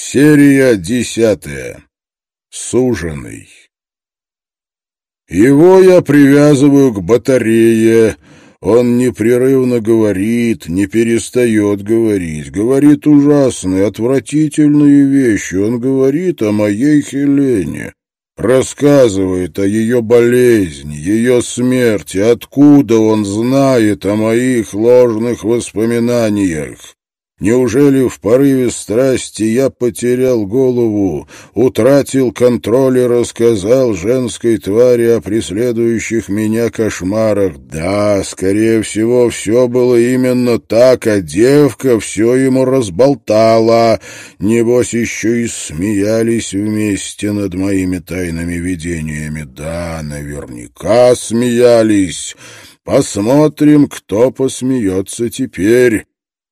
Серия десятая. Суженый. Его я привязываю к батарее. Он непрерывно говорит, не перестает говорить. Говорит ужасные, отвратительные вещи. Он говорит о моей Хелене. Рассказывает о ее болезни, ее смерти, откуда он знает о моих ложных воспоминаниях. Неужели в порыве страсти я потерял голову, утратил контроль и рассказал женской твари о преследующих меня кошмарах? Да, скорее всего, все было именно так, а девка все ему разболтала. Небось, еще и смеялись вместе над моими тайными видениями. Да, наверняка смеялись. Посмотрим, кто посмеется теперь.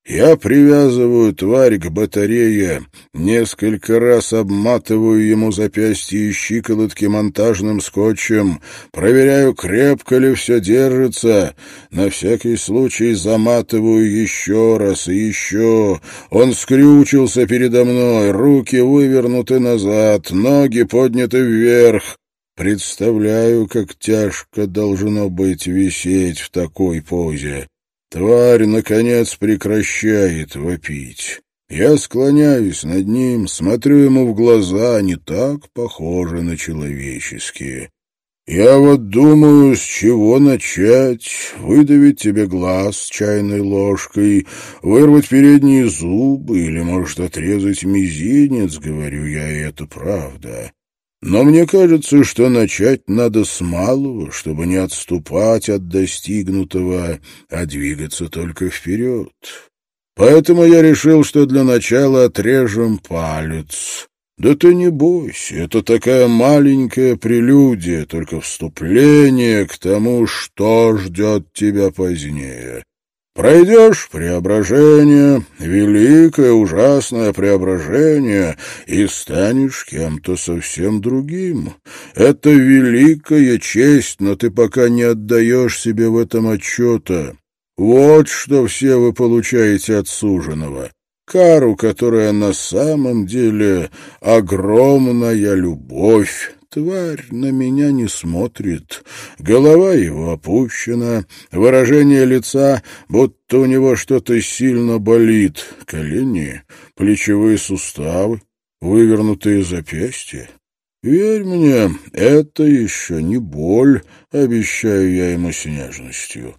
Я привязываю тварь к батарее, несколько раз обматываю ему запястье и щиколотки монтажным скотчем, проверяю, крепко ли все держится, на всякий случай заматываю еще раз и еще. Он скрючился передо мной, руки вывернуты назад, ноги подняты вверх. Представляю, как тяжко должно быть висеть в такой позе. Тварь, наконец, прекращает вопить. Я склоняюсь над ним, смотрю ему в глаза, не так похожи на человеческие. Я вот думаю, с чего начать. Выдавить тебе глаз чайной ложкой, вырвать передние зубы или, может, отрезать мизинец, говорю я, и это правда. Но мне кажется, что начать надо с малого, чтобы не отступать от достигнутого, а двигаться только вперед. Поэтому я решил, что для начала отрежем палец. Да ты не бойся, это такая маленькая прелюдия, только вступление к тому, что ждет тебя позднее. Пройдешь преображение, великое, ужасное преображение, и станешь кем-то совсем другим. Это великая честь, но ты пока не отдаешь себе в этом отчета. Вот что все вы получаете от суженого. Кару, которая на самом деле огромная любовь, Тварь на меня не смотрит. Голова его опущена, выражение лица, будто у него что-то сильно болит. Колени, плечевые суставы, вывернутые запястья. Верь мне, это еще не боль, обещаю я ему с нежностью.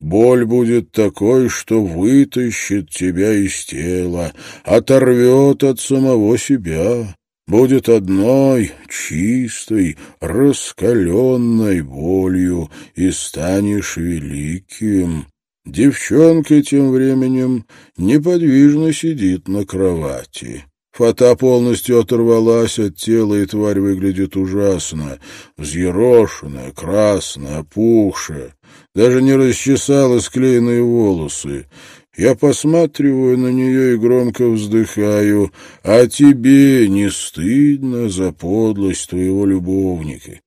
Боль будет такой, что вытащит тебя из тела, оторвет от самого себя будет одной чистой, раскаленной болью, и станешь великим. Девчонка тем временем неподвижно сидит на кровати. Фата полностью оторвалась от тела, и тварь выглядит ужасно. Взъерошенная, красная, опухшая. Даже не расчесала склеенные волосы. Я посматриваю на нее и громко вздыхаю. А тебе не стыдно за подлость твоего любовника?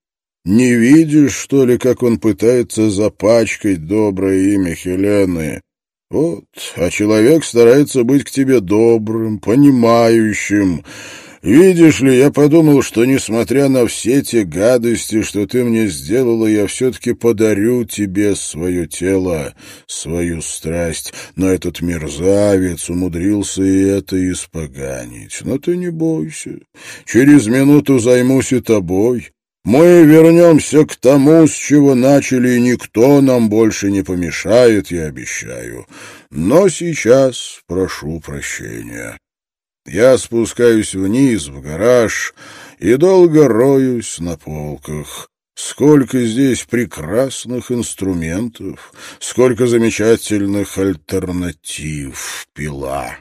Не видишь, что ли, как он пытается запачкать доброе имя Хелены? Вот, а человек старается быть к тебе добрым, понимающим, Видишь ли, я подумал, что, несмотря на все те гадости, что ты мне сделала, я все-таки подарю тебе свое тело, свою страсть. Но этот мерзавец умудрился и это испоганить. Но ты не бойся. Через минуту займусь и тобой. Мы вернемся к тому, с чего начали, и никто нам больше не помешает, я обещаю. Но сейчас прошу прощения. Я спускаюсь вниз, в гараж, и долго роюсь на полках. Сколько здесь прекрасных инструментов, сколько замечательных альтернатив. Пила,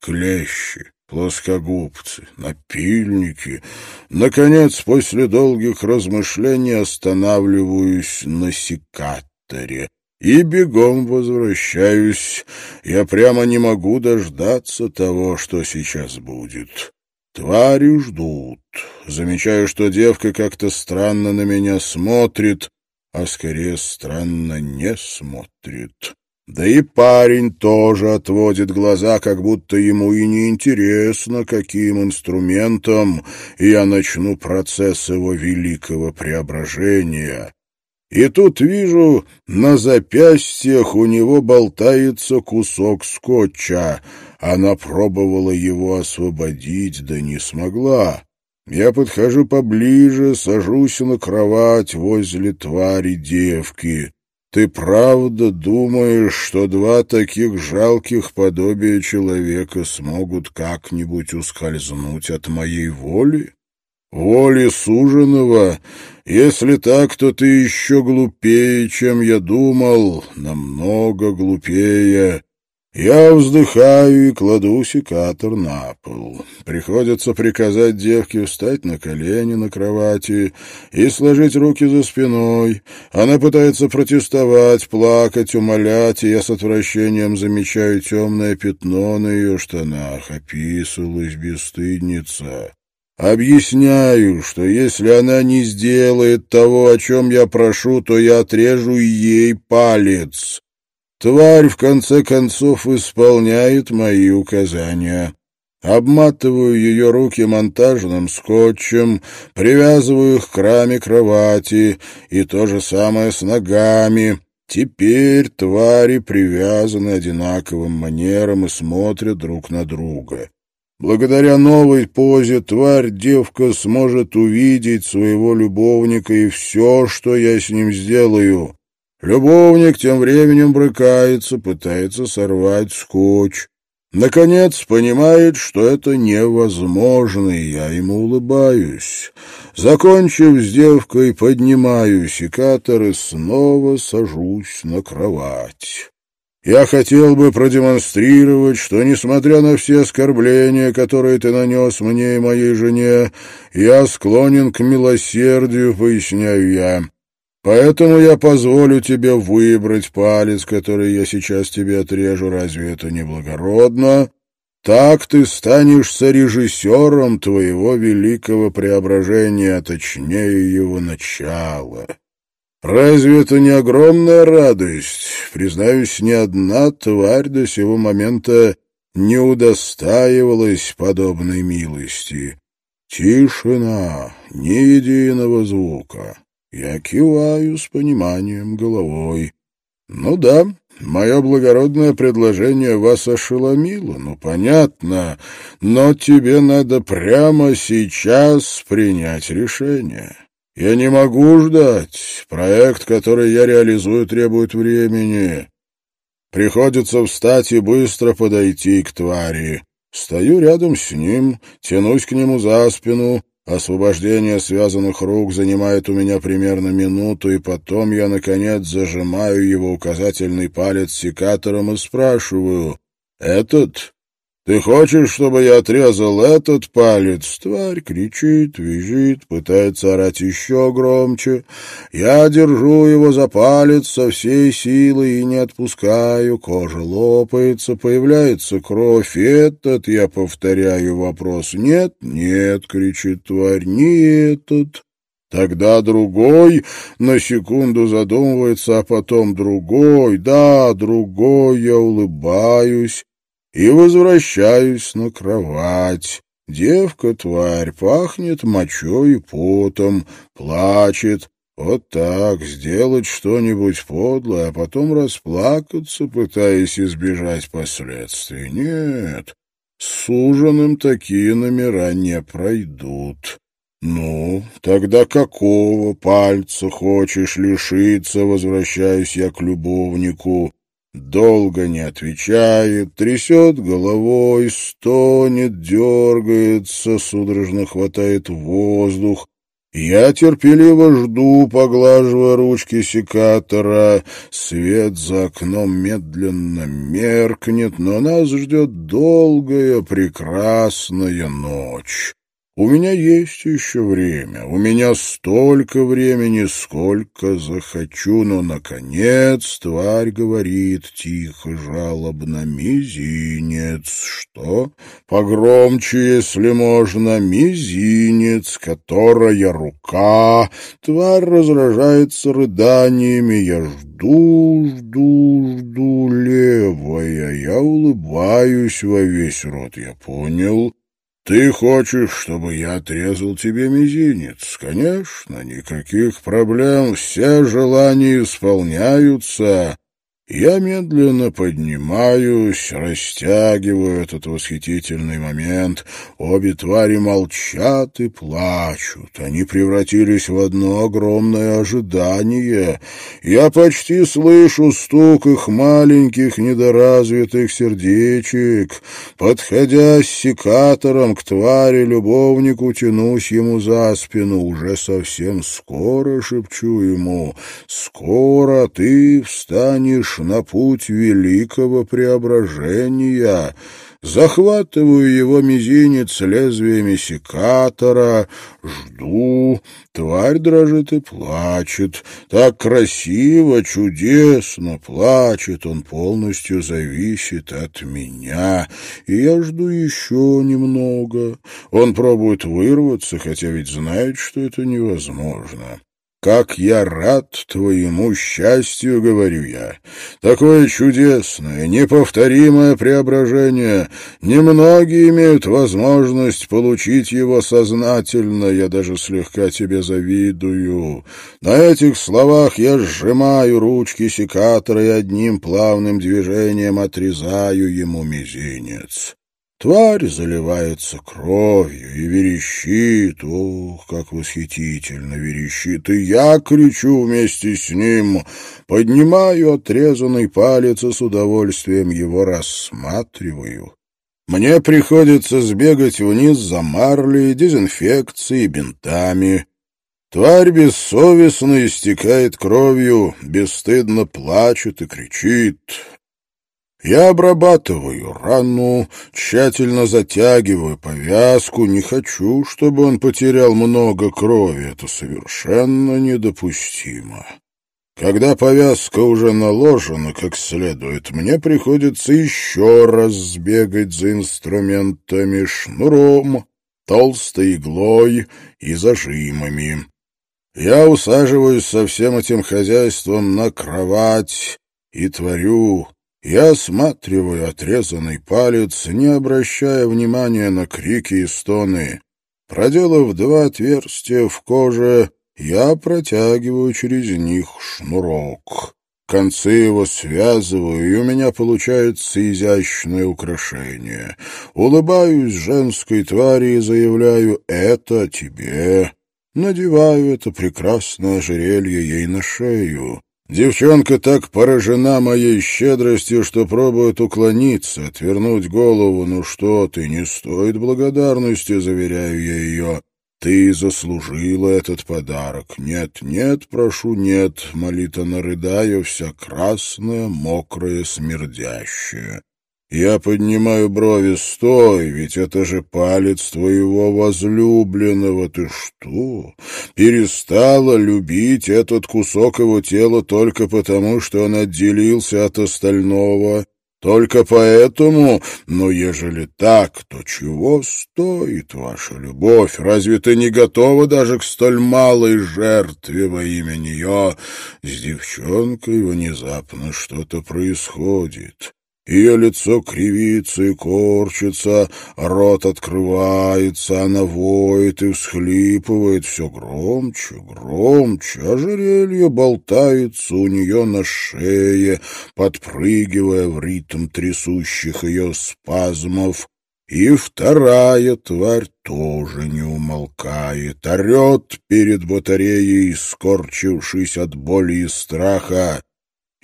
клещи, плоскогубцы, напильники. Наконец, после долгих размышлений останавливаюсь на секаторе и бегом возвращаюсь. Я прямо не могу дождаться того, что сейчас будет. Твари ждут. Замечаю, что девка как-то странно на меня смотрит, а скорее странно не смотрит. Да и парень тоже отводит глаза, как будто ему и не интересно, каким инструментом я начну процесс его великого преображения. И тут вижу, на запястьях у него болтается кусок скотча. Она пробовала его освободить, да не смогла. Я подхожу поближе, сажусь на кровать возле твари девки. Ты правда думаешь, что два таких жалких подобия человека смогут как-нибудь ускользнуть от моей воли? Воли суженого? Если так, то ты еще глупее, чем я думал, намного глупее. Я вздыхаю и кладу секатор на пол. Приходится приказать девке встать на колени на кровати и сложить руки за спиной. Она пытается протестовать, плакать, умолять, и я с отвращением замечаю темное пятно на ее штанах. Описалась бесстыдница. Объясняю, что если она не сделает того, о чем я прошу, то я отрежу ей палец. Тварь, в конце концов, исполняет мои указания. Обматываю ее руки монтажным скотчем, привязываю их к раме кровати, и то же самое с ногами. Теперь твари привязаны одинаковым манером и смотрят друг на друга. Благодаря новой позе тварь-девка сможет увидеть своего любовника и все, что я с ним сделаю. Любовник тем временем брыкается, пытается сорвать скотч. Наконец понимает, что это невозможно, и я ему улыбаюсь. Закончив с девкой, поднимаю секатор и снова сажусь на кровать. Я хотел бы продемонстрировать, что, несмотря на все оскорбления, которые ты нанес мне и моей жене, я склонен к милосердию, поясняю я. Поэтому я позволю тебе выбрать палец, который я сейчас тебе отрежу. Разве это не благородно? Так ты станешь сорежиссером твоего великого преображения, а точнее его начала. Разве это не огромная радость? Признаюсь, ни одна тварь до сего момента не удостаивалась подобной милости. Тишина, ни единого звука. Я киваю с пониманием головой. «Ну да, мое благородное предложение вас ошеломило, ну понятно, но тебе надо прямо сейчас принять решение. Я не могу ждать. Проект, который я реализую, требует времени. Приходится встать и быстро подойти к твари. Стою рядом с ним, тянусь к нему за спину, Освобождение связанных рук занимает у меня примерно минуту, и потом я, наконец, зажимаю его указательный палец секатором и спрашиваю «Этот? Ты хочешь, чтобы я отрезал этот палец?» Тварь кричит, визжит, пытается орать еще громче. Я держу его за палец со всей силой и не отпускаю. Кожа лопается, появляется кровь. Этот, я повторяю вопрос. «Нет, нет», — кричит тварь, — «не этот». Тогда другой на секунду задумывается, а потом другой. Да, другой, я улыбаюсь и возвращаюсь на кровать. Девка-тварь пахнет мочой и потом, плачет. Вот так, сделать что-нибудь подлое, а потом расплакаться, пытаясь избежать последствий. Нет, с ужином такие номера не пройдут. «Ну, тогда какого пальца хочешь лишиться?» Возвращаюсь я к любовнику. Долго не отвечает, трясет головой, стонет, дергается, судорожно хватает воздух. Я терпеливо жду, поглаживая ручки секатора. Свет за окном медленно меркнет, но нас ждет долгая прекрасная ночь. У меня есть еще время, у меня столько времени, сколько захочу, но, наконец, тварь говорит тихо, жалобно, мизинец, что? Погромче, если можно, мизинец, которая рука. Тварь разражается рыданиями, я жду, жду, жду, левая, я улыбаюсь во весь рот, я понял. «Ты хочешь, чтобы я отрезал тебе мизинец? Конечно, никаких проблем, все желания исполняются. Я медленно поднимаюсь, растягиваю этот восхитительный момент. Обе твари молчат и плачут. Они превратились в одно огромное ожидание. Я почти слышу стук их маленьких недоразвитых сердечек. Подходя с секатором к твари-любовнику, тянусь ему за спину. Уже совсем скоро, шепчу ему, скоро ты встанешь на путь великого преображения. Захватываю его мизинец лезвиями секатора, жду. Тварь дрожит и плачет. Так красиво, чудесно плачет. Он полностью зависит от меня. И я жду еще немного. Он пробует вырваться, хотя ведь знает, что это невозможно. «Как я рад твоему счастью!» — говорю я. «Такое чудесное, неповторимое преображение. Немногие имеют возможность получить его сознательно. Я даже слегка тебе завидую. На этих словах я сжимаю ручки секатора и одним плавным движением отрезаю ему мизинец. Тварь заливается кровью и верещит. Ох, как восхитительно верещит! И я кричу вместе с ним, поднимаю отрезанный палец и с удовольствием его рассматриваю. Мне приходится сбегать вниз за марлей, дезинфекцией, бинтами. Тварь бессовестно истекает кровью, бесстыдно плачет и кричит. Я обрабатываю рану, тщательно затягиваю повязку, не хочу, чтобы он потерял много крови, это совершенно недопустимо. Когда повязка уже наложена как следует, мне приходится еще раз сбегать за инструментами, шнуром, толстой иглой и зажимами. Я усаживаюсь со всем этим хозяйством на кровать и творю я осматриваю отрезанный палец, не обращая внимания на крики и стоны. Проделав два отверстия в коже, я протягиваю через них шнурок. Концы его связываю, и у меня получается изящное украшение. Улыбаюсь женской твари и заявляю «это тебе». Надеваю это прекрасное ожерелье ей на шею. Девчонка так поражена моей щедростью, что пробует уклониться, отвернуть голову. «Ну что ты, не стоит благодарности», — заверяю я ее. «Ты заслужила этот подарок. Нет, нет, прошу, нет», — молитвенно рыдаю, вся красная, мокрая, смердящая. Я поднимаю брови. Стой, ведь это же палец твоего возлюбленного. Ты что, перестала любить этот кусок его тела только потому, что он отделился от остального? Только поэтому, но ежели так, то чего стоит ваша любовь? Разве ты не готова даже к столь малой жертве во имя нее? С девчонкой внезапно что-то происходит. Ее лицо кривится и корчится, рот открывается, она воет и всхлипывает все громче, громче. Ожерелье болтается у нее на шее, подпрыгивая в ритм трясущих ее спазмов. И вторая тварь тоже не умолкает, орет перед батареей, скорчившись от боли и страха.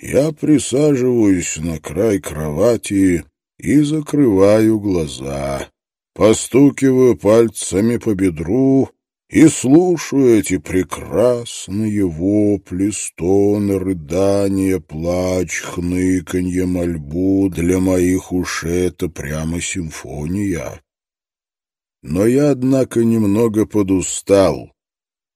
Я присаживаюсь на край кровати и закрываю глаза, постукиваю пальцами по бедру и слушаю эти прекрасные вопли, стоны, рыдания, плач, хныканье, мольбу. Для моих ушей это прямо симфония. Но я, однако, немного подустал.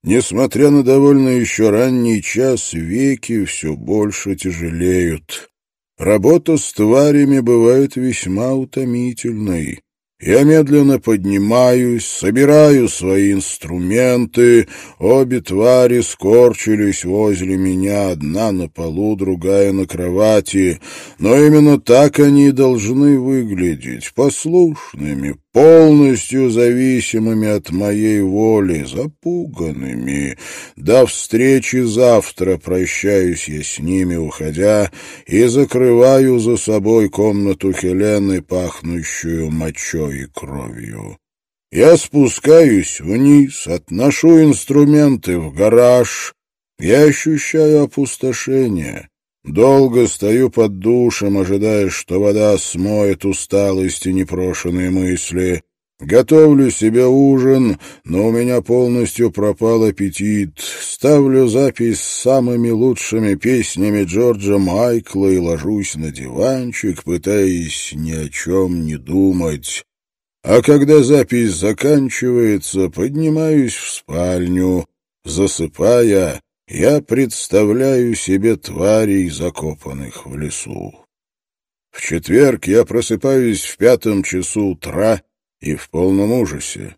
Несмотря на довольно еще ранний час, веки все больше тяжелеют. Работа с тварями бывает весьма утомительной. Я медленно поднимаюсь, собираю свои инструменты. Обе твари скорчились возле меня, одна на полу, другая на кровати. Но именно так они и должны выглядеть, послушными, полностью зависимыми от моей воли, запуганными. До встречи завтра прощаюсь я с ними, уходя, и закрываю за собой комнату Хелены, пахнущую мочой и кровью. Я спускаюсь вниз, отношу инструменты в гараж. Я ощущаю опустошение. Долго стою под душем, ожидая, что вода смоет усталость и непрошенные мысли. Готовлю себе ужин, но у меня полностью пропал аппетит. Ставлю запись с самыми лучшими песнями Джорджа Майкла и ложусь на диванчик, пытаясь ни о чем не думать. А когда запись заканчивается, поднимаюсь в спальню. Засыпая, я представляю себе тварей, закопанных в лесу. В четверг я просыпаюсь в пятом часу утра и в полном ужасе.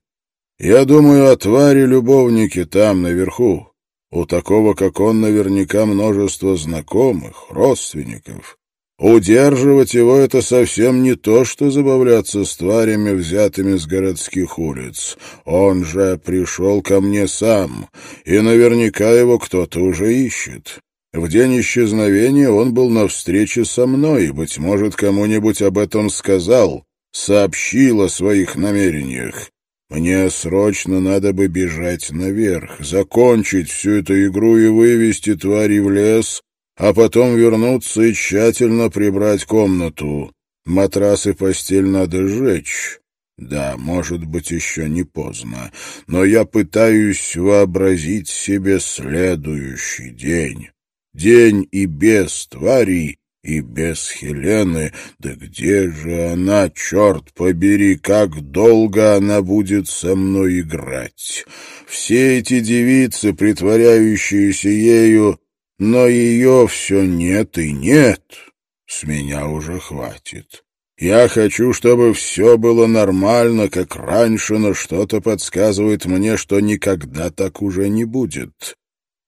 Я думаю о твари-любовнике там, наверху. У такого, как он, наверняка множество знакомых, родственников. Удерживать его — это совсем не то, что забавляться с тварями, взятыми с городских улиц. Он же пришел ко мне сам, и наверняка его кто-то уже ищет. В день исчезновения он был на встрече со мной, и, быть может, кому-нибудь об этом сказал, сообщил о своих намерениях. Мне срочно надо бы бежать наверх, закончить всю эту игру и вывести твари в лес, а потом вернуться и тщательно прибрать комнату. Матрас и постель надо сжечь. Да, может быть, еще не поздно, но я пытаюсь вообразить себе следующий день. День и без тварей, и без Хелены. Да где же она, черт побери, как долго она будет со мной играть? Все эти девицы, притворяющиеся ею, но ее все нет и нет. С меня уже хватит. Я хочу, чтобы все было нормально, как раньше, но что-то подсказывает мне, что никогда так уже не будет.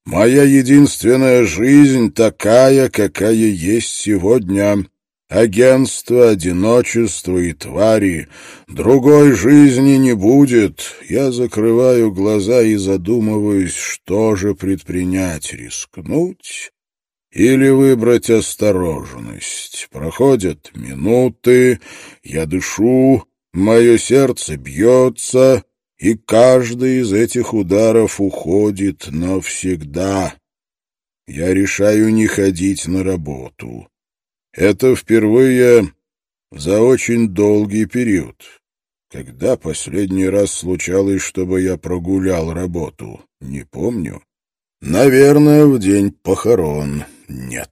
Моя единственная жизнь такая, какая есть сегодня. Агентство, одиночество и твари. Другой жизни не будет. Я закрываю глаза и задумываюсь, что же предпринять, рискнуть или выбрать осторожность. Проходят минуты, я дышу, мое сердце бьется, и каждый из этих ударов уходит навсегда. Я решаю не ходить на работу. Это впервые за очень долгий период. Когда последний раз случалось, чтобы я прогулял работу, не помню. Наверное, в день похорон. Нет.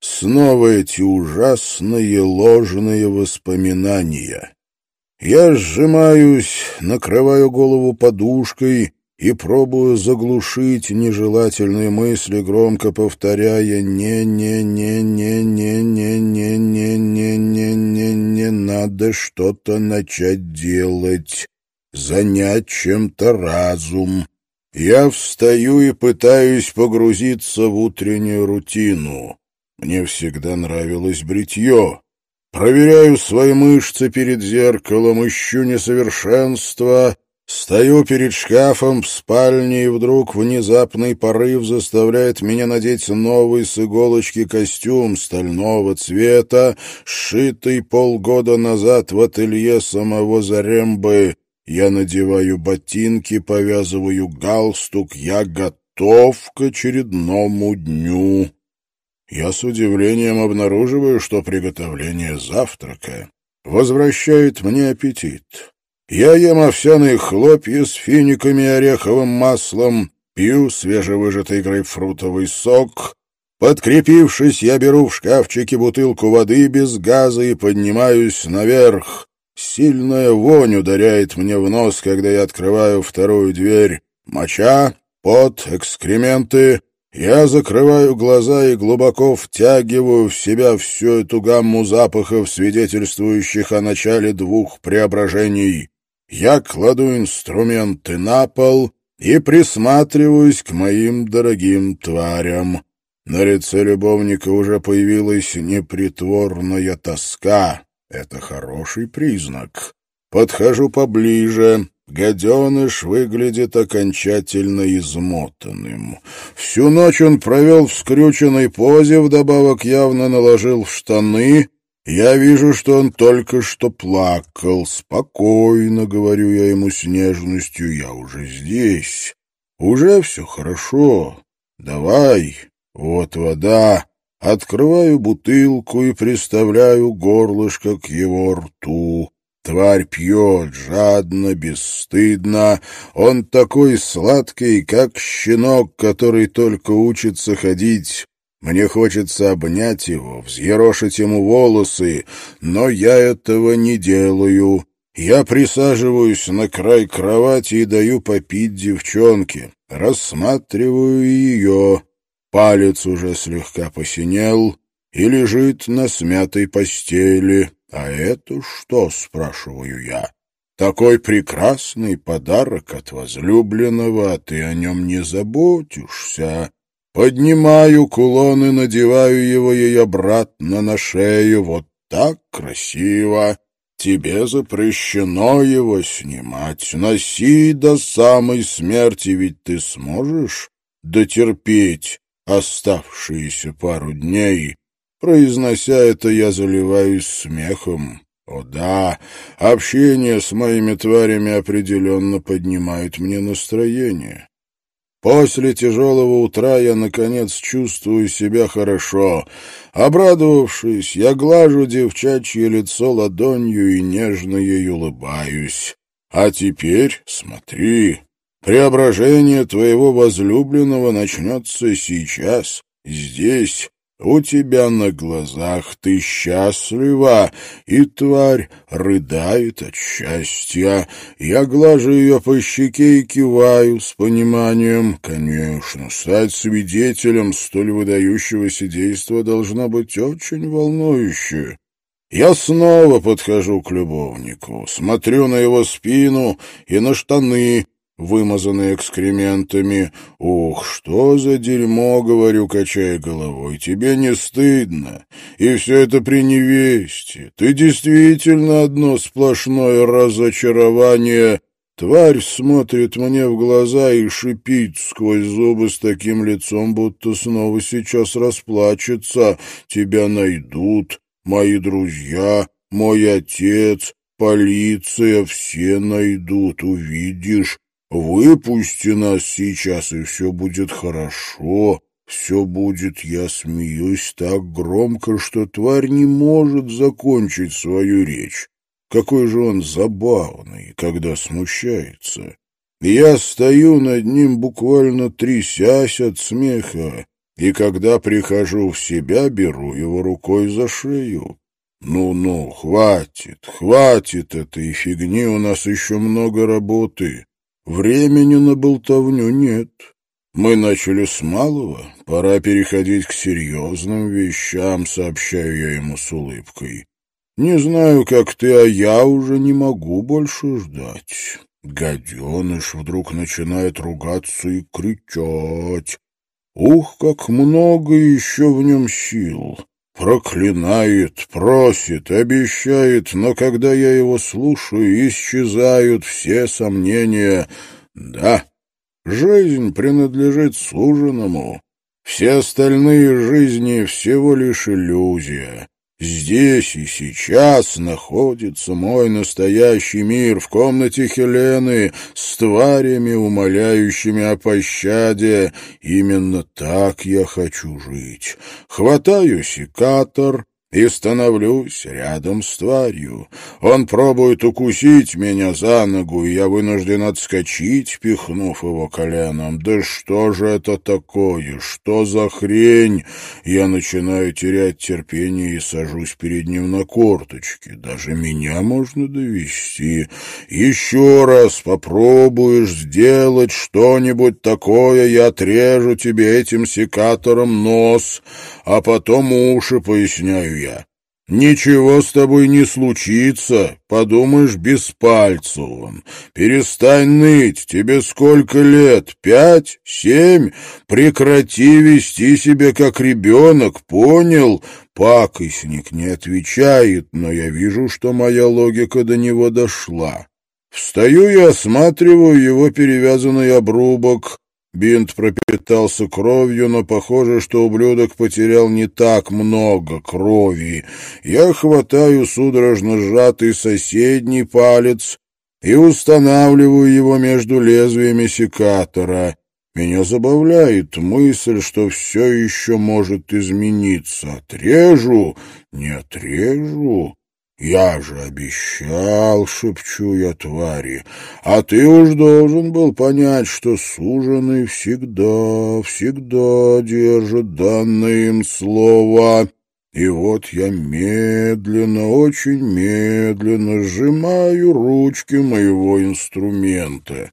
Снова эти ужасные ложные воспоминания. Я сжимаюсь, накрываю голову подушкой и пробую заглушить нежелательные мысли, громко повторяя «не-не-не-не-не-не-не-не-не-не, надо что-то начать делать, занять чем-то разум». Я встаю и пытаюсь погрузиться в утреннюю рутину. Мне всегда нравилось бритье. Проверяю свои мышцы перед зеркалом, ищу несовершенства — Стою перед шкафом в спальне, и вдруг внезапный порыв заставляет меня надеть новый с иголочки костюм стального цвета, сшитый полгода назад в ателье самого Зарембы. Я надеваю ботинки, повязываю галстук. Я готов к очередному дню. Я с удивлением обнаруживаю, что приготовление завтрака возвращает мне аппетит. Я ем овсяные хлопья с финиками и ореховым маслом, пью свежевыжатый грейпфрутовый сок. Подкрепившись, я беру в шкафчике бутылку воды без газа и поднимаюсь наверх. Сильная вонь ударяет мне в нос, когда я открываю вторую дверь. Моча, пот, экскременты. Я закрываю глаза и глубоко втягиваю в себя всю эту гамму запахов, свидетельствующих о начале двух преображений. Я кладу инструменты на пол и присматриваюсь к моим дорогим тварям. На лице любовника уже появилась непритворная тоска. Это хороший признак. Подхожу поближе. Гаденыш выглядит окончательно измотанным. Всю ночь он провел в скрюченной позе, вдобавок явно наложил в штаны. Я вижу, что он только что плакал. Спокойно, говорю я ему с нежностью, я уже здесь. Уже все хорошо. Давай, вот вода. Открываю бутылку и приставляю горлышко к его рту. Тварь пьет жадно, бесстыдно. Он такой сладкий, как щенок, который только учится ходить. Мне хочется обнять его, взъерошить ему волосы, но я этого не делаю. Я присаживаюсь на край кровати и даю попить девчонке. Рассматриваю ее. Палец уже слегка посинел и лежит на смятой постели. «А это что?» — спрашиваю я. «Такой прекрасный подарок от возлюбленного, а ты о нем не заботишься». Поднимаю кулон и надеваю его ей обратно на шею. Вот так красиво. Тебе запрещено его снимать. Носи до самой смерти, ведь ты сможешь дотерпеть оставшиеся пару дней. Произнося это, я заливаюсь смехом. О да, общение с моими тварями определенно поднимает мне настроение. После тяжелого утра я, наконец, чувствую себя хорошо. Обрадовавшись, я глажу девчачье лицо ладонью и нежно ей улыбаюсь. А теперь смотри, преображение твоего возлюбленного начнется сейчас, здесь, у тебя на глазах ты счастлива, и тварь рыдает от счастья. Я глажу ее по щеке и киваю с пониманием. Конечно, стать свидетелем столь выдающегося действа должно быть очень волнующе. Я снова подхожу к любовнику, смотрю на его спину и на штаны, вымазанный экскрементами. «Ух, что за дерьмо!» — говорю, качая головой. «Тебе не стыдно? И все это при невесте. Ты действительно одно сплошное разочарование». Тварь смотрит мне в глаза и шипит сквозь зубы с таким лицом, будто снова сейчас расплачется. Тебя найдут, мои друзья, мой отец, полиция, все найдут, увидишь. Выпусти нас сейчас, и все будет хорошо. Все будет, я смеюсь так громко, что тварь не может закончить свою речь. Какой же он забавный, когда смущается. Я стою над ним, буквально трясясь от смеха, и когда прихожу в себя, беру его рукой за шею. Ну-ну, хватит, хватит этой фигни, у нас еще много работы. Времени на болтовню нет. Мы начали с малого, пора переходить к серьезным вещам, сообщаю я ему с улыбкой. Не знаю, как ты, а я уже не могу больше ждать. Гаденыш вдруг начинает ругаться и кричать. Ух, как много еще в нем сил! Проклинает, просит, обещает, но когда я его слушаю, исчезают все сомнения. Да, жизнь принадлежит суженому. Все остальные жизни всего лишь иллюзия. Здесь и сейчас находится мой настоящий мир в комнате Хелены с тварями, умоляющими о пощаде. Именно так я хочу жить. Хватаю секатор, и становлюсь рядом с тварью. Он пробует укусить меня за ногу, и я вынужден отскочить, пихнув его коленом. Да что же это такое? Что за хрень? Я начинаю терять терпение и сажусь перед ним на корточки. Даже меня можно довести. Еще раз попробуешь сделать что-нибудь такое, я отрежу тебе этим секатором нос, а потом уши, поясняю я. «Ничего с тобой не случится, подумаешь, без пальца он. Перестань ныть, тебе сколько лет? Пять? Семь? Прекрати вести себя как ребенок, понял?» Пакостник не отвечает, но я вижу, что моя логика до него дошла. Встаю и осматриваю его перевязанный обрубок, Бинт пропитался кровью, но похоже, что ублюдок потерял не так много крови. Я хватаю судорожно сжатый соседний палец и устанавливаю его между лезвиями секатора. Меня забавляет мысль, что все еще может измениться. Отрежу? Не отрежу. «Я же обещал», — шепчу я твари, «а ты уж должен был понять, что суженый всегда, всегда держит данное им слово». И вот я медленно, очень медленно сжимаю ручки моего инструмента.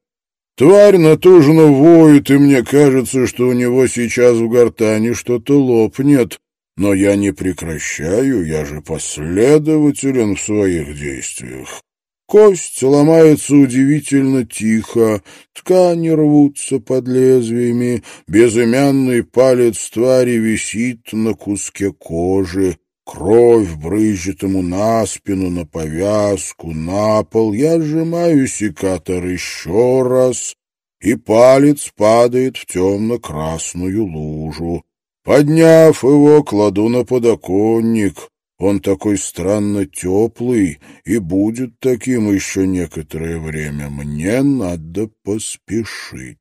Тварь натужно воет, и мне кажется, что у него сейчас в гортани что-то лопнет. Но я не прекращаю, я же последователен в своих действиях. Кость ломается удивительно тихо, ткани рвутся под лезвиями, безымянный палец твари висит на куске кожи, кровь брызжет ему на спину, на повязку, на пол. Я сжимаю секатор еще раз, и палец падает в темно-красную лужу. Подняв его, кладу на подоконник. Он такой странно теплый и будет таким еще некоторое время. Мне надо поспешить.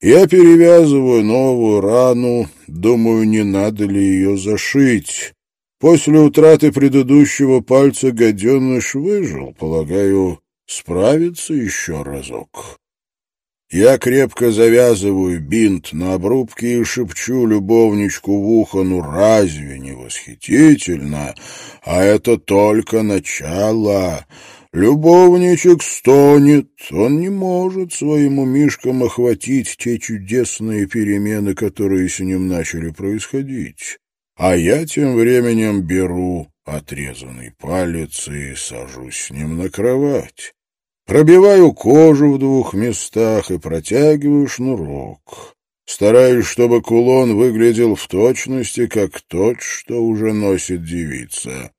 Я перевязываю новую рану, думаю, не надо ли ее зашить. После утраты предыдущего пальца гаденыш выжил, полагаю, справится еще разок. Я крепко завязываю бинт на обрубке и шепчу любовничку в ухо, ну разве не восхитительно? А это только начало. Любовничек стонет, он не может своим умишкам охватить те чудесные перемены, которые с ним начали происходить. А я тем временем беру отрезанный палец и сажусь с ним на кровать. Пробиваю кожу в двух местах и протягиваю шнурок. Стараюсь, чтобы кулон выглядел в точности, как тот, что уже носит девица.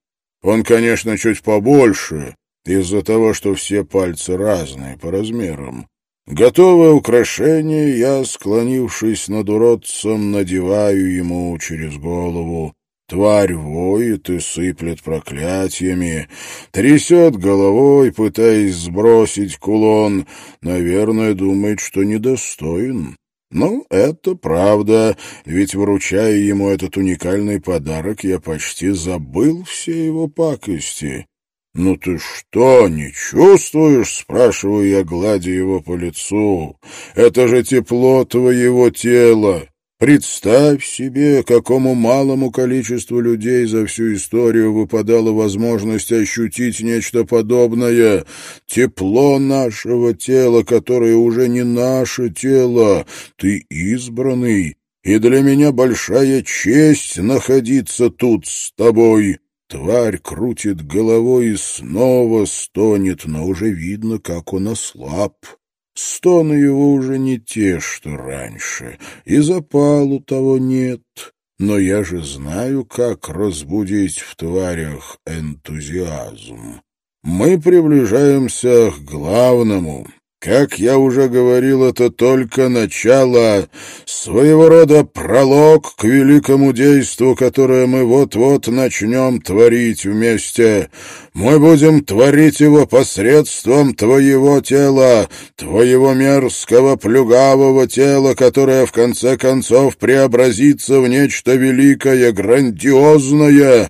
Он, конечно, чуть побольше, из-за того, что все пальцы разные по размерам. Готовое украшение я, склонившись над уродцем, надеваю ему через голову. Тварь воет и сыплет проклятиями, трясет головой, пытаясь сбросить кулон. Наверное, думает, что недостоин. Ну, это правда, ведь, вручая ему этот уникальный подарок, я почти забыл все его пакости. «Ну ты что, не чувствуешь?» — спрашиваю я, гладя его по лицу. «Это же тепло твоего тела. Представь себе, какому малому количеству людей за всю историю выпадала возможность ощутить нечто подобное. Тепло нашего тела, которое уже не наше тело. Ты избранный, и для меня большая честь находиться тут с тобой. Тварь крутит головой и снова стонет, но уже видно, как он ослаб. Стоны его уже не те, что раньше, и запалу того нет. Но я же знаю, как разбудить в тварях энтузиазм. Мы приближаемся к главному. Как я уже говорил, это только начало, своего рода пролог к великому действу, которое мы вот-вот начнем творить вместе. Мы будем творить его посредством твоего тела, твоего мерзкого плюгавого тела, которое в конце концов преобразится в нечто великое, грандиозное,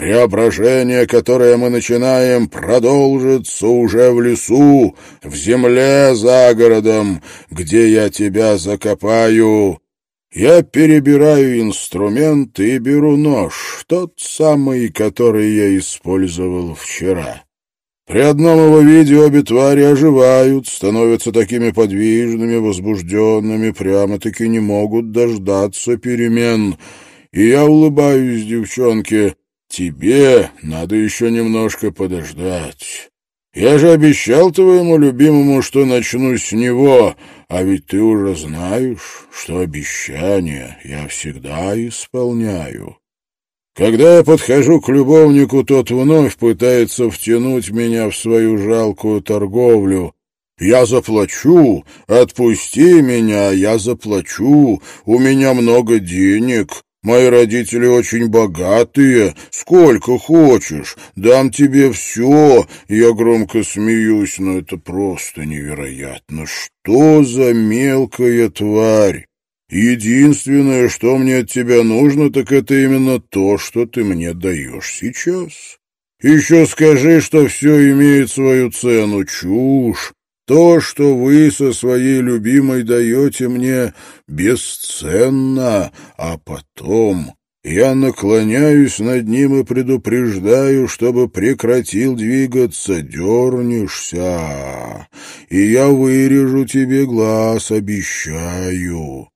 Преображение, которое мы начинаем, продолжится уже в лесу, в земле за городом, где я тебя закопаю. Я перебираю инструменты и беру нож, тот самый, который я использовал вчера. При одном его виде обе твари оживают, становятся такими подвижными, возбужденными, прямо-таки не могут дождаться перемен. И я улыбаюсь девчонке, Тебе надо еще немножко подождать. Я же обещал твоему любимому, что начну с него, а ведь ты уже знаешь, что обещания я всегда исполняю. Когда я подхожу к любовнику, тот вновь пытается втянуть меня в свою жалкую торговлю. Я заплачу, отпусти меня, я заплачу, у меня много денег, Мои родители очень богатые. Сколько хочешь, дам тебе все. Я громко смеюсь, но это просто невероятно. Что за мелкая тварь? Единственное, что мне от тебя нужно, так это именно то, что ты мне даешь сейчас. Еще скажи, что все имеет свою цену. Чушь. То, что вы со своей любимой даете мне, бесценно, а потом я наклоняюсь над ним и предупреждаю, чтобы прекратил двигаться, дернешься, и я вырежу тебе глаз, обещаю.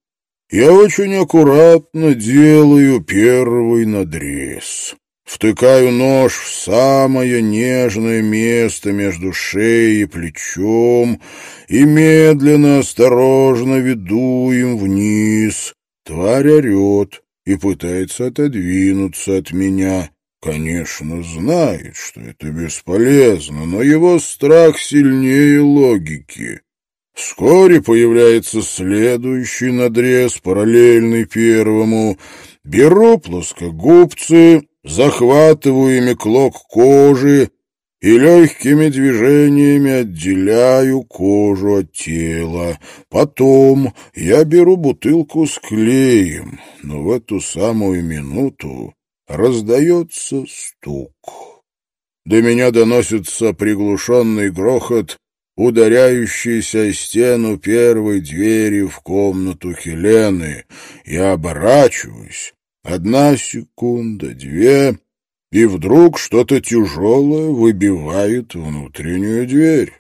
Я очень аккуратно делаю первый надрез. Втыкаю нож в самое нежное место между шеей и плечом и медленно, осторожно веду им вниз. Тварь орет и пытается отодвинуться от меня. Конечно, знает, что это бесполезно, но его страх сильнее логики. Вскоре появляется следующий надрез, параллельный первому. Беру плоскогубцы захватываю ими клок кожи и легкими движениями отделяю кожу от тела. Потом я беру бутылку с клеем, но в эту самую минуту раздается стук. До меня доносится приглушенный грохот, ударяющийся о стену первой двери в комнату Хелены. Я оборачиваюсь Одна секунда, две, и вдруг что-то тяжелое выбивает внутреннюю дверь.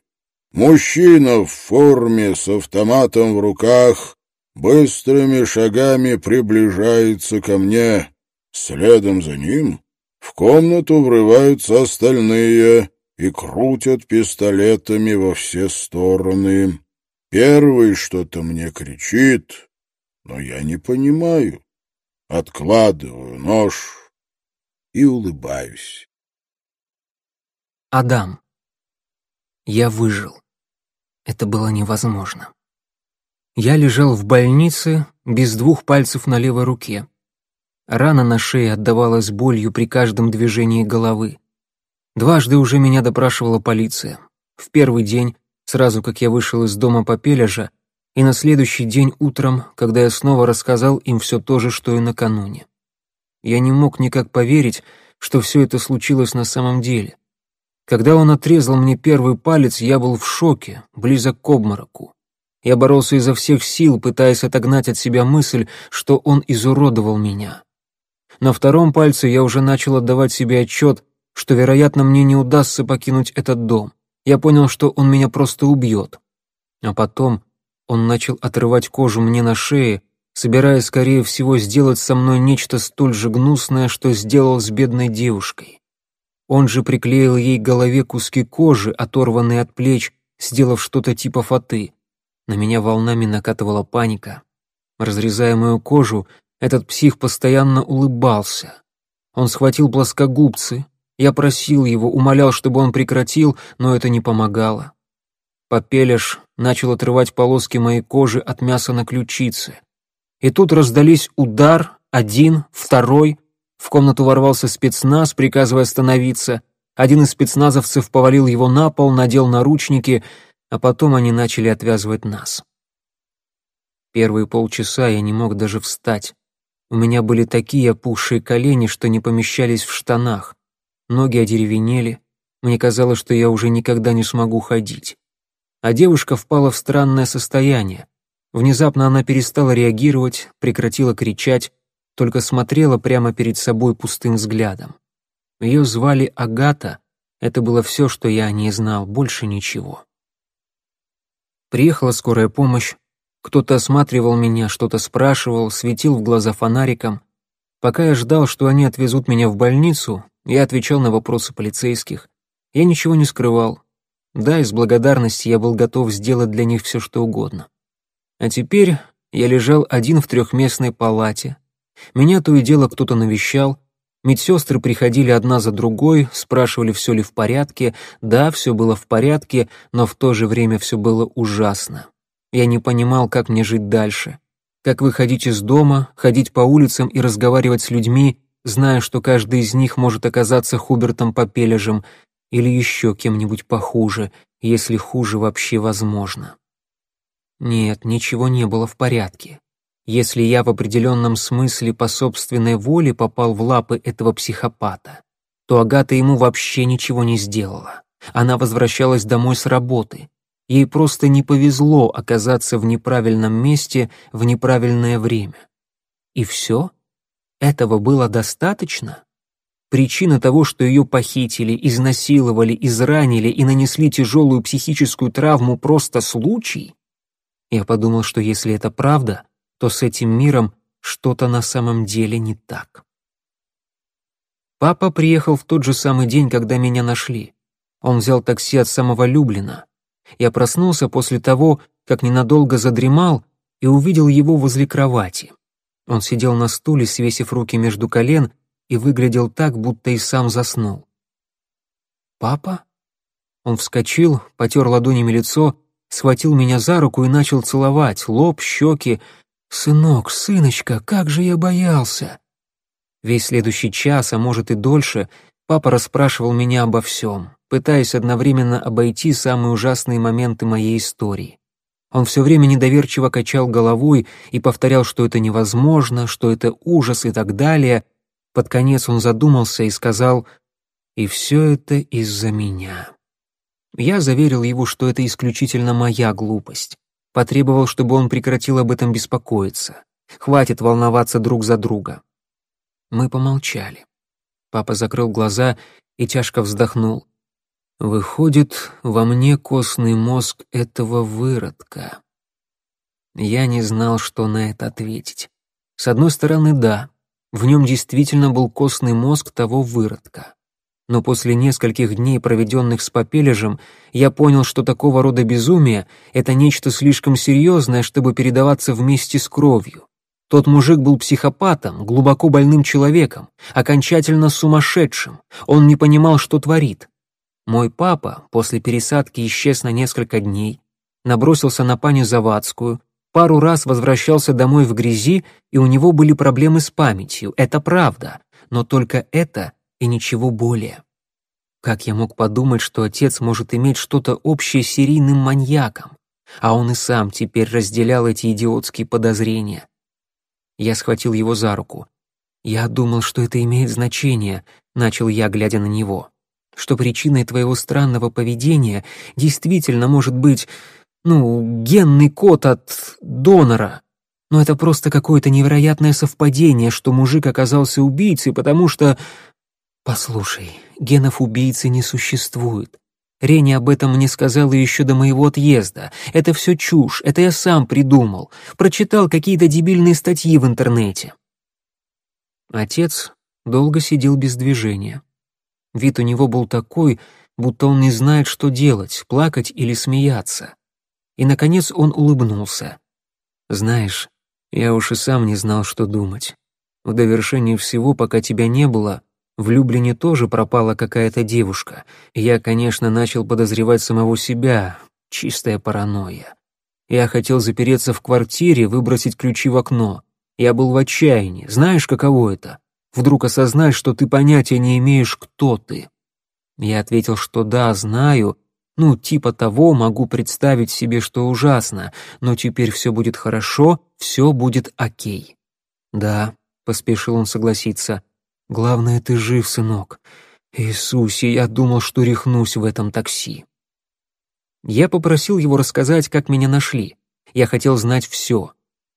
Мужчина в форме с автоматом в руках быстрыми шагами приближается ко мне. Следом за ним в комнату врываются остальные и крутят пистолетами во все стороны. Первый что-то мне кричит, но я не понимаю откладываю нож и улыбаюсь. Адам. Я выжил. Это было невозможно. Я лежал в больнице без двух пальцев на левой руке. Рана на шее отдавалась болью при каждом движении головы. Дважды уже меня допрашивала полиция. В первый день, сразу как я вышел из дома Попележа, и на следующий день утром, когда я снова рассказал им все то же, что и накануне. Я не мог никак поверить, что все это случилось на самом деле. Когда он отрезал мне первый палец, я был в шоке, близок к обмороку. Я боролся изо всех сил, пытаясь отогнать от себя мысль, что он изуродовал меня. На втором пальце я уже начал отдавать себе отчет, что, вероятно, мне не удастся покинуть этот дом. Я понял, что он меня просто убьет. А потом он начал отрывать кожу мне на шее, собираясь, скорее всего, сделать со мной нечто столь же гнусное, что сделал с бедной девушкой. Он же приклеил ей к голове куски кожи, оторванные от плеч, сделав что-то типа фаты. На меня волнами накатывала паника. Разрезая мою кожу, этот псих постоянно улыбался. Он схватил плоскогубцы. Я просил его, умолял, чтобы он прекратил, но это не помогало. Попелеш начал отрывать полоски моей кожи от мяса на ключице. И тут раздались удар, один, второй. В комнату ворвался спецназ, приказывая остановиться. Один из спецназовцев повалил его на пол, надел наручники, а потом они начали отвязывать нас. Первые полчаса я не мог даже встать. У меня были такие опухшие колени, что не помещались в штанах. Ноги одеревенели. Мне казалось, что я уже никогда не смогу ходить. А девушка впала в странное состояние. Внезапно она перестала реагировать, прекратила кричать, только смотрела прямо перед собой пустым взглядом. Ее звали Агата, это было все, что я о ней знал, больше ничего. Приехала скорая помощь, кто-то осматривал меня, что-то спрашивал, светил в глаза фонариком. Пока я ждал, что они отвезут меня в больницу, я отвечал на вопросы полицейских. Я ничего не скрывал. Да, из благодарности я был готов сделать для них все, что угодно. А теперь я лежал один в трехместной палате. Меня то и дело кто-то навещал. Медсестры приходили одна за другой, спрашивали, все ли в порядке. Да, все было в порядке, но в то же время все было ужасно. Я не понимал, как мне жить дальше. Как выходить из дома, ходить по улицам и разговаривать с людьми, зная, что каждый из них может оказаться Хубертом Попележем или еще кем-нибудь похуже, если хуже вообще возможно. Нет, ничего не было в порядке. Если я в определенном смысле по собственной воле попал в лапы этого психопата, то Агата ему вообще ничего не сделала. Она возвращалась домой с работы, Ей просто не повезло оказаться в неправильном месте в неправильное время. И все? Этого было достаточно? Причина того, что ее похитили, изнасиловали, изранили и нанесли тяжелую психическую травму, просто случай? Я подумал, что если это правда, то с этим миром что-то на самом деле не так. Папа приехал в тот же самый день, когда меня нашли. Он взял такси от самого Люблина. Я проснулся после того, как ненадолго задремал и увидел его возле кровати. Он сидел на стуле, свесив руки между колен, и выглядел так, будто и сам заснул. «Папа?» Он вскочил, потер ладонями лицо, схватил меня за руку и начал целовать, лоб, щеки. «Сынок, сыночка, как же я боялся!» Весь следующий час, а может и дольше, папа расспрашивал меня обо всем пытаясь одновременно обойти самые ужасные моменты моей истории. Он все время недоверчиво качал головой и повторял, что это невозможно, что это ужас и так далее. Под конец он задумался и сказал «И все это из-за меня». Я заверил его, что это исключительно моя глупость. Потребовал, чтобы он прекратил об этом беспокоиться. Хватит волноваться друг за друга. Мы помолчали. Папа закрыл глаза и тяжко вздохнул. Выходит, во мне костный мозг этого выродка. Я не знал, что на это ответить. С одной стороны, да, в нем действительно был костный мозг того выродка. Но после нескольких дней, проведенных с попележем, я понял, что такого рода безумие — это нечто слишком серьезное, чтобы передаваться вместе с кровью. Тот мужик был психопатом, глубоко больным человеком, окончательно сумасшедшим. Он не понимал, что творит. Мой папа после пересадки исчез на несколько дней, набросился на паню Завадскую, пару раз возвращался домой в грязи, и у него были проблемы с памятью, это правда, но только это и ничего более. Как я мог подумать, что отец может иметь что-то общее с серийным маньяком, а он и сам теперь разделял эти идиотские подозрения. Я схватил его за руку. «Я думал, что это имеет значение», — начал я, глядя на него что причиной твоего странного поведения действительно может быть, ну, генный код от донора. Но это просто какое-то невероятное совпадение, что мужик оказался убийцей, потому что... Послушай, генов убийцы не существует. Рени об этом мне сказала еще до моего отъезда. Это все чушь, это я сам придумал. Прочитал какие-то дебильные статьи в интернете. Отец долго сидел без движения. Вид у него был такой, будто он не знает, что делать, плакать или смеяться. И, наконец, он улыбнулся. «Знаешь, я уж и сам не знал, что думать. В довершении всего, пока тебя не было, в Люблине тоже пропала какая-то девушка. Я, конечно, начал подозревать самого себя. Чистая паранойя. Я хотел запереться в квартире, выбросить ключи в окно. Я был в отчаянии. Знаешь, каково это? Вдруг осознаешь, что ты понятия не имеешь, кто ты. Я ответил, что да, знаю. Ну, типа того, могу представить себе, что ужасно, но теперь все будет хорошо, все будет окей. Да, поспешил он согласиться. Главное, ты жив, сынок. Иисусе, я думал, что рехнусь в этом такси. Я попросил его рассказать, как меня нашли. Я хотел знать все.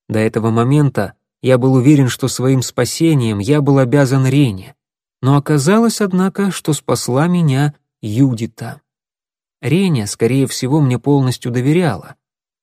До этого момента я был уверен, что своим спасением я был обязан Рене. Но оказалось, однако, что спасла меня Юдита. Реня, скорее всего, мне полностью доверяла.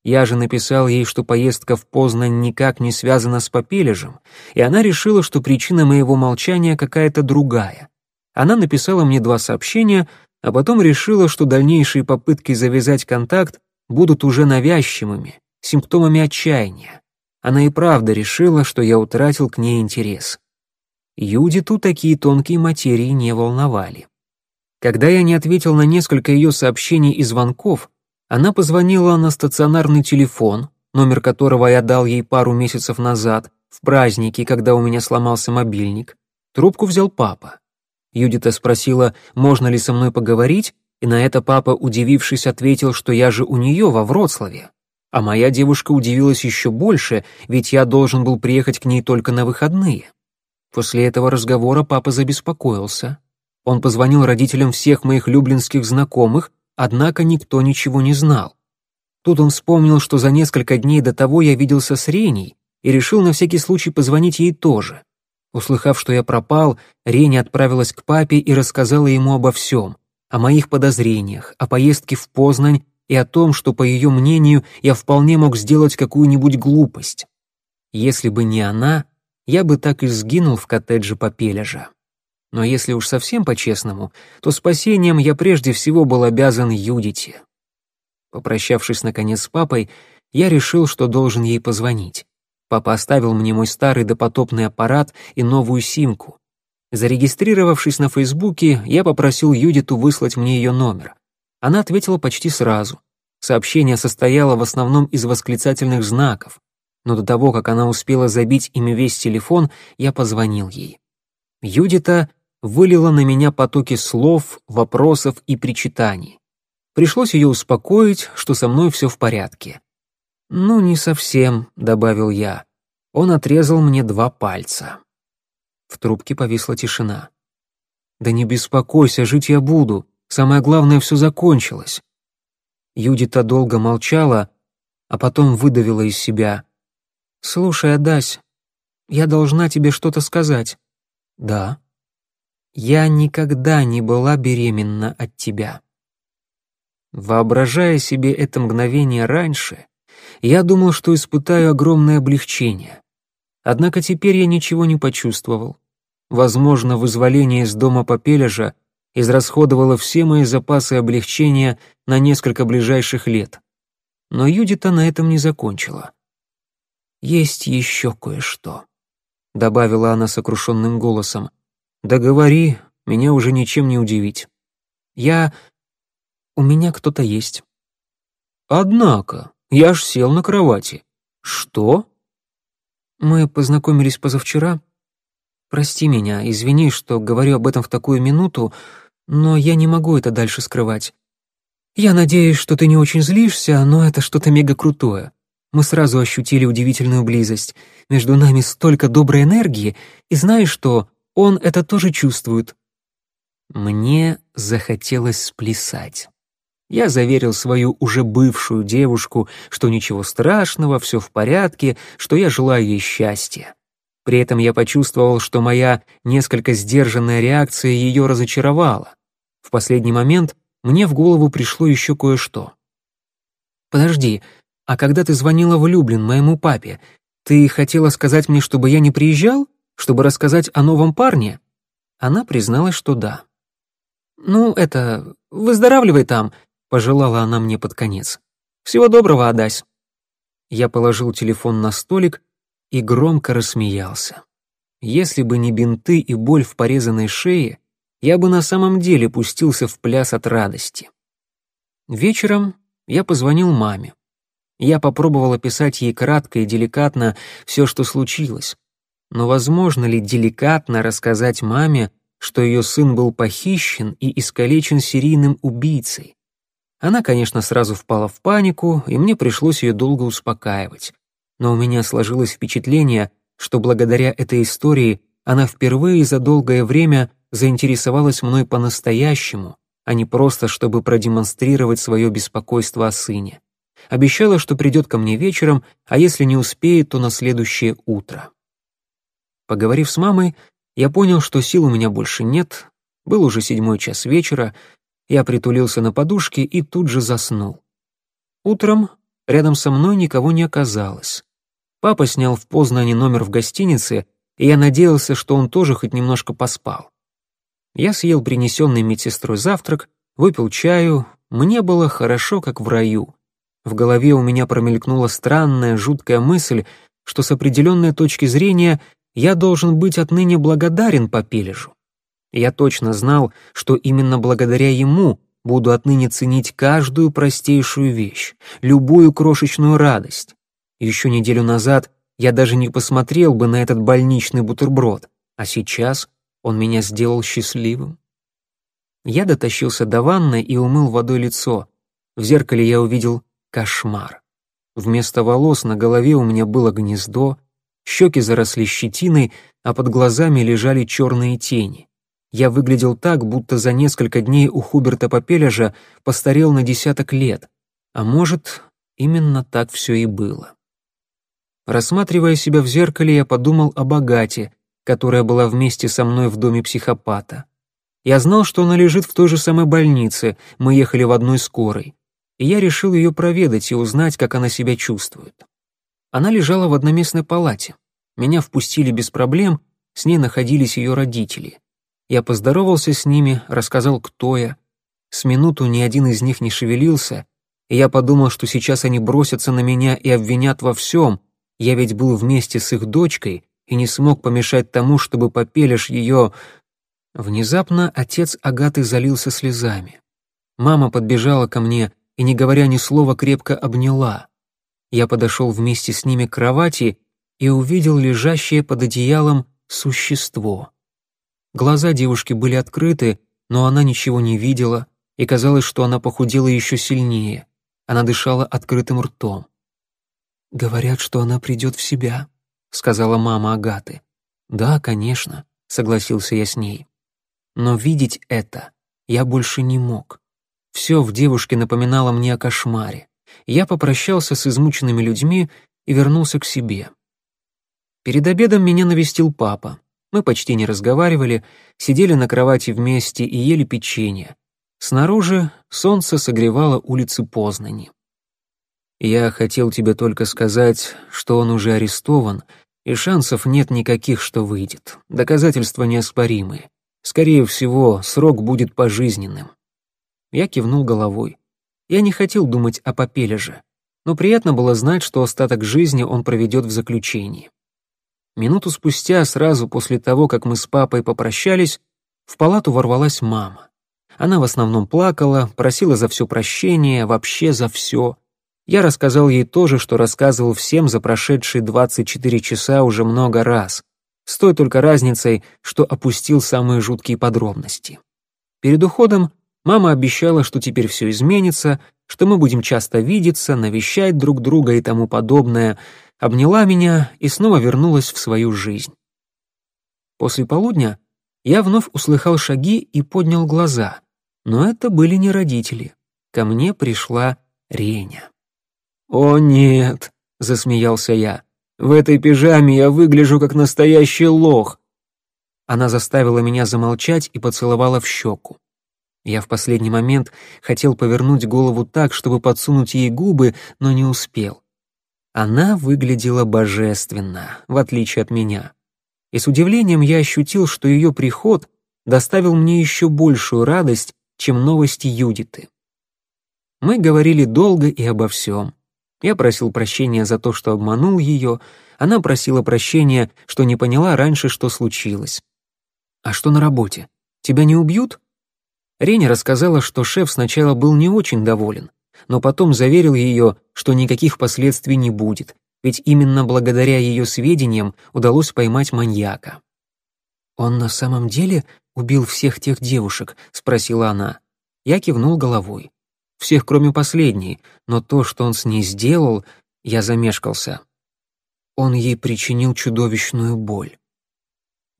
Я же написал ей, что поездка в Познань никак не связана с Попележем, и она решила, что причина моего молчания какая-то другая. Она написала мне два сообщения, а потом решила, что дальнейшие попытки завязать контакт будут уже навязчивыми, симптомами отчаяния. Она и правда решила, что я утратил к ней интерес. Юдиту такие тонкие материи не волновали. Когда я не ответил на несколько ее сообщений и звонков, она позвонила на стационарный телефон, номер которого я дал ей пару месяцев назад, в праздники, когда у меня сломался мобильник. Трубку взял папа. Юдита спросила, можно ли со мной поговорить, и на это папа, удивившись, ответил, что я же у нее во Вроцлаве. А моя девушка удивилась еще больше, ведь я должен был приехать к ней только на выходные. После этого разговора папа забеспокоился. Он позвонил родителям всех моих люблинских знакомых, однако никто ничего не знал. Тут он вспомнил, что за несколько дней до того я виделся с Реней и решил на всякий случай позвонить ей тоже. Услыхав, что я пропал, Реня отправилась к папе и рассказала ему обо всем, о моих подозрениях, о поездке в Познань и о том, что, по ее мнению, я вполне мог сделать какую-нибудь глупость. Если бы не она, я бы так и сгинул в коттедже Попележа. Но если уж совсем по-честному, то спасением я прежде всего был обязан Юдите. Попрощавшись наконец с папой, я решил, что должен ей позвонить. Папа оставил мне мой старый допотопный аппарат и новую симку. Зарегистрировавшись на Фейсбуке, я попросил Юдиту выслать мне ее номер. Она ответила почти сразу. Сообщение состояло в основном из восклицательных знаков, но до того, как она успела забить ими весь телефон, я позвонил ей. Юдита вылила на меня потоки слов, вопросов и причитаний. Пришлось ее успокоить, что со мной все в порядке. «Ну, не совсем», — добавил я. Он отрезал мне два пальца. В трубке повисла тишина. «Да не беспокойся, жить я буду. Самое главное, все закончилось». Юдита долго молчала, а потом выдавила из себя. «Слушай, Адась, я должна тебе что-то сказать». «Да». «Я никогда не была беременна от тебя». Воображая себе это мгновение раньше, я думал, что испытаю огромное облегчение. Однако теперь я ничего не почувствовал. Возможно, вызволение из дома Попележа израсходовало все мои запасы облегчения на несколько ближайших лет. Но Юдита на этом не закончила. «Есть еще кое-что», — добавила она сокрушенным голосом. «Да меня уже ничем не удивить. Я... У меня кто-то есть». «Однако», я аж сел на кровати. Что? Мы познакомились позавчера. Прости меня, извини, что говорю об этом в такую минуту, но я не могу это дальше скрывать. Я надеюсь, что ты не очень злишься, но это что-то мега крутое. Мы сразу ощутили удивительную близость. Между нами столько доброй энергии, и знаешь что, он это тоже чувствует. Мне захотелось сплясать. Я заверил свою уже бывшую девушку, что ничего страшного, все в порядке, что я желаю ей счастья. При этом я почувствовал, что моя несколько сдержанная реакция ее разочаровала. В последний момент мне в голову пришло еще кое-что. «Подожди, а когда ты звонила в моему папе, ты хотела сказать мне, чтобы я не приезжал? Чтобы рассказать о новом парне?» Она призналась, что да. «Ну, это... Выздоравливай там», пожелала она мне под конец. «Всего доброго, Адась». Я положил телефон на столик и громко рассмеялся. Если бы не бинты и боль в порезанной шее, я бы на самом деле пустился в пляс от радости. Вечером я позвонил маме. Я попробовал описать ей кратко и деликатно все, что случилось. Но возможно ли деликатно рассказать маме, что ее сын был похищен и искалечен серийным убийцей? Она, конечно, сразу впала в панику, и мне пришлось ее долго успокаивать. Но у меня сложилось впечатление, что благодаря этой истории она впервые за долгое время заинтересовалась мной по-настоящему, а не просто, чтобы продемонстрировать свое беспокойство о сыне. Обещала, что придет ко мне вечером, а если не успеет, то на следующее утро. Поговорив с мамой, я понял, что сил у меня больше нет, был уже седьмой час вечера, я притулился на подушке и тут же заснул. Утром рядом со мной никого не оказалось. Папа снял в Познане номер в гостинице, и я надеялся, что он тоже хоть немножко поспал. Я съел принесенный медсестрой завтрак, выпил чаю, мне было хорошо, как в раю. В голове у меня промелькнула странная, жуткая мысль, что с определенной точки зрения я должен быть отныне благодарен Попележу. Я точно знал, что именно благодаря ему буду отныне ценить каждую простейшую вещь, любую крошечную радость. Еще неделю назад я даже не посмотрел бы на этот больничный бутерброд, а сейчас он меня сделал счастливым. Я дотащился до ванны и умыл водой лицо. В зеркале я увидел кошмар. Вместо волос на голове у меня было гнездо, щеки заросли щетиной, а под глазами лежали черные тени. Я выглядел так, будто за несколько дней у Хуберта Попеляжа постарел на десяток лет. А может, именно так все и было. Рассматривая себя в зеркале, я подумал о богате, которая была вместе со мной в доме психопата. Я знал, что она лежит в той же самой больнице, мы ехали в одной скорой и я решил ее проведать и узнать, как она себя чувствует. Она лежала в одноместной палате. Меня впустили без проблем, с ней находились ее родители. Я поздоровался с ними, рассказал, кто я. С минуту ни один из них не шевелился, и я подумал, что сейчас они бросятся на меня и обвинят во всем. Я ведь был вместе с их дочкой и не смог помешать тому, чтобы Попелиш ее... Внезапно отец Агаты залился слезами. Мама подбежала ко мне и, не говоря ни слова, крепко обняла. Я подошел вместе с ними к кровати и увидел лежащее под одеялом существо. Глаза девушки были открыты, но она ничего не видела, и казалось, что она похудела еще сильнее. Она дышала открытым ртом. «Говорят, что она придет в себя», — сказала мама Агаты. «Да, конечно», — согласился я с ней. Но видеть это я больше не мог. Все в девушке напоминало мне о кошмаре. Я попрощался с измученными людьми и вернулся к себе. Перед обедом меня навестил папа. Мы почти не разговаривали, сидели на кровати вместе и ели печенье. Снаружи солнце согревало улицы Познани. «Я хотел тебе только сказать, что он уже арестован, и шансов нет никаких, что выйдет. Доказательства неоспоримые. Скорее всего, срок будет пожизненным. Я кивнул головой. Я не хотел думать о Попележе, но приятно было знать, что остаток жизни он проведет в заключении. Минуту спустя, сразу после того, как мы с папой попрощались, в палату ворвалась мама. Она в основном плакала, просила за все прощения, вообще за все. Я рассказал ей то же, что рассказывал всем за прошедшие 24 часа уже много раз, с той только разницей, что опустил самые жуткие подробности. Перед уходом Мама обещала, что теперь все изменится, что мы будем часто видеться, навещать друг друга и тому подобное, обняла меня и снова вернулась в свою жизнь. После полудня я вновь услыхал шаги и поднял глаза, но это были не родители. Ко мне пришла Реня. «О нет», — засмеялся я, — «в этой пижаме я выгляжу как настоящий лох». Она заставила меня замолчать и поцеловала в щеку. Я в последний момент хотел повернуть голову так, чтобы подсунуть ей губы, но не успел. Она выглядела божественно, в отличие от меня. И с удивлением я ощутил, что ее приход доставил мне еще большую радость, чем новости Юдиты. Мы говорили долго и обо всем. Я просил прощения за то, что обманул ее, она просила прощения, что не поняла раньше, что случилось. «А что на работе? Тебя не убьют?» Реня рассказала, что шеф сначала был не очень доволен, но потом заверил ее, что никаких последствий не будет, ведь именно благодаря ее сведениям удалось поймать маньяка. «Он на самом деле убил всех тех девушек?» — спросила она. Я кивнул головой. Всех, кроме последней, но то, что он с ней сделал, я замешкался. Он ей причинил чудовищную боль.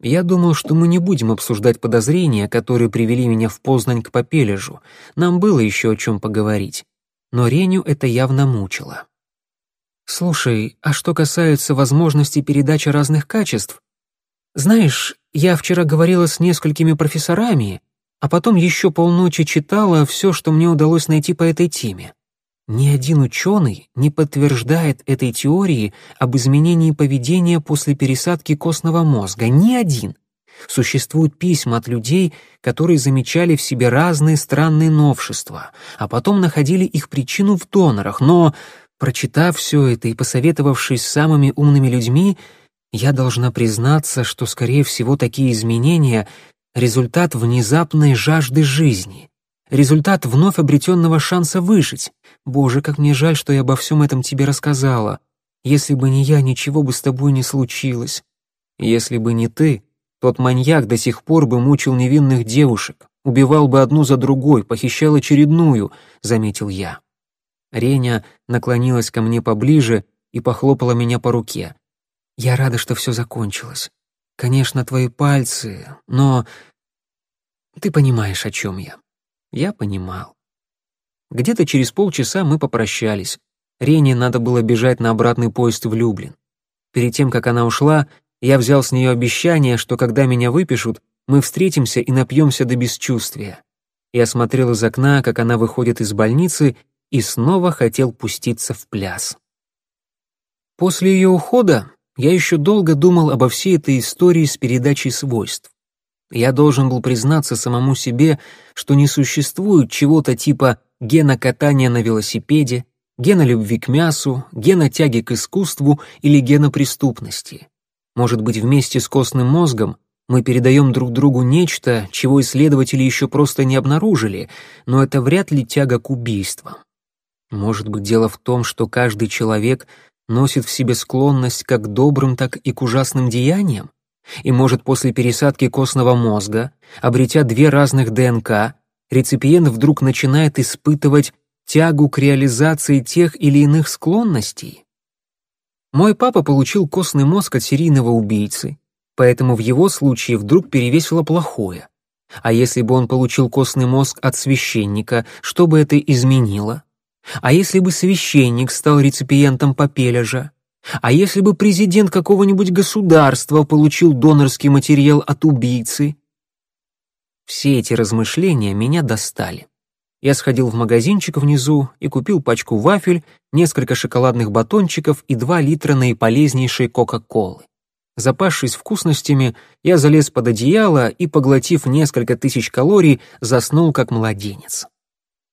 Я думал, что мы не будем обсуждать подозрения, которые привели меня в Познань к Попележу. Нам было еще о чем поговорить. Но Реню это явно мучило. «Слушай, а что касается возможности передачи разных качеств? Знаешь, я вчера говорила с несколькими профессорами, а потом еще полночи читала все, что мне удалось найти по этой теме. Ни один ученый не подтверждает этой теории об изменении поведения после пересадки костного мозга. Ни один. Существуют письма от людей, которые замечали в себе разные странные новшества, а потом находили их причину в донорах, но, прочитав все это и посоветовавшись с самыми умными людьми, я должна признаться, что, скорее всего, такие изменения — результат внезапной жажды жизни, результат вновь обретенного шанса выжить. Боже, как мне жаль, что я обо всем этом тебе рассказала. Если бы не я, ничего бы с тобой не случилось. Если бы не ты, тот маньяк до сих пор бы мучил невинных девушек, убивал бы одну за другой, похищал очередную, заметил я. Реня наклонилась ко мне поближе и похлопала меня по руке. Я рада, что все закончилось. Конечно, твои пальцы, но... Ты понимаешь, о чем я. Я понимал. Где-то через полчаса мы попрощались. Рене надо было бежать на обратный поезд в Люблин. Перед тем, как она ушла, я взял с нее обещание, что когда меня выпишут, мы встретимся и напьемся до бесчувствия. Я смотрел из окна, как она выходит из больницы, и снова хотел пуститься в пляс. После ее ухода я еще долго думал обо всей этой истории с передачей свойств. Я должен был признаться самому себе, что не существует чего-то типа гена катания на велосипеде, гена любви к мясу, гена тяги к искусству или гена преступности. Может быть, вместе с костным мозгом мы передаем друг другу нечто, чего исследователи еще просто не обнаружили, но это вряд ли тяга к убийствам. Может быть, дело в том, что каждый человек носит в себе склонность как к добрым, так и к ужасным деяниям? И может после пересадки костного мозга, обретя две разных ДНК, реципиент вдруг начинает испытывать тягу к реализации тех или иных склонностей? Мой папа получил костный мозг от серийного убийцы, поэтому в его случае вдруг перевесило плохое. А если бы он получил костный мозг от священника, что бы это изменило? А если бы священник стал реципиентом попележа? А если бы президент какого-нибудь государства получил донорский материал от убийцы? Все эти размышления меня достали. Я сходил в магазинчик внизу и купил пачку вафель, несколько шоколадных батончиков и два литра наиполезнейшей Кока-Колы. Запавшись вкусностями, я залез под одеяло и, поглотив несколько тысяч калорий, заснул как младенец.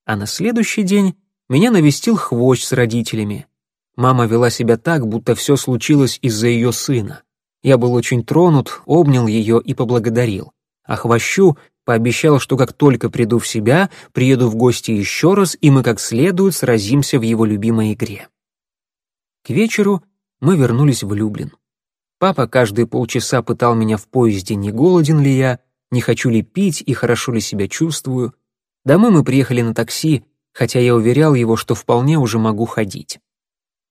А на следующий день меня навестил хвощ с родителями. Мама вела себя так, будто все случилось из-за ее сына. Я был очень тронут, обнял ее и поблагодарил. А хвощу пообещал, что как только приду в себя, приеду в гости еще раз, и мы как следует сразимся в его любимой игре. К вечеру мы вернулись в Люблин. Папа каждые полчаса пытал меня в поезде, не голоден ли я, не хочу ли пить и хорошо ли себя чувствую. Домой мы приехали на такси, хотя я уверял его, что вполне уже могу ходить.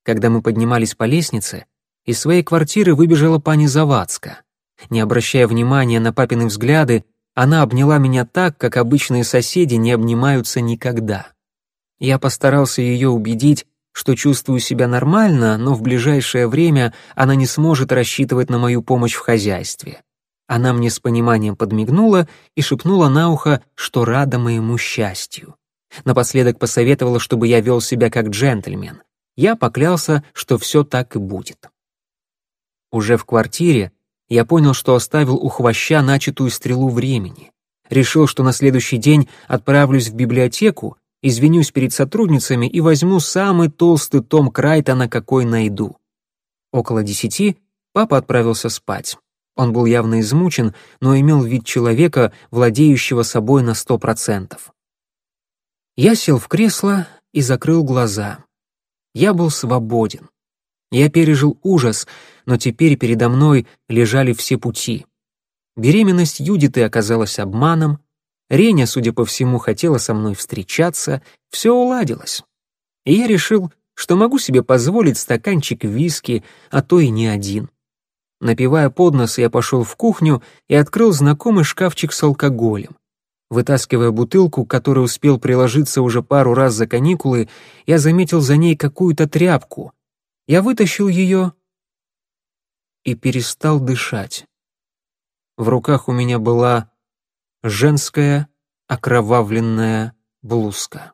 Когда мы поднимались по лестнице, из своей квартиры выбежала пани Завадска. Не обращая внимания на папины взгляды, она обняла меня так, как обычные соседи не обнимаются никогда. Я постарался ее убедить, что чувствую себя нормально, но в ближайшее время она не сможет рассчитывать на мою помощь в хозяйстве. Она мне с пониманием подмигнула и шепнула на ухо, что рада моему счастью. Напоследок посоветовала, чтобы я вел себя как джентльмен. Я поклялся, что все так и будет. Уже в квартире я понял, что оставил у хвоща начатую стрелу времени. Решил, что на следующий день отправлюсь в библиотеку, извинюсь перед сотрудницами и возьму самый толстый том Крайтона, какой найду. Около десяти папа отправился спать. Он был явно измучен, но имел вид человека, владеющего собой на сто процентов. Я сел в кресло и закрыл глаза. Я был свободен. Я пережил ужас, но теперь передо мной лежали все пути. Беременность Юдиты оказалась обманом, Реня, судя по всему, хотела со мной встречаться, все уладилось. И я решил, что могу себе позволить стаканчик виски, а то и не один. Напивая под нос, я пошел в кухню и открыл знакомый шкафчик с алкоголем. Вытаскивая бутылку, которой успел приложиться уже пару раз за каникулы, я заметил за ней какую-то тряпку. Я вытащил ее и перестал дышать. В руках у меня была женская окровавленная блузка.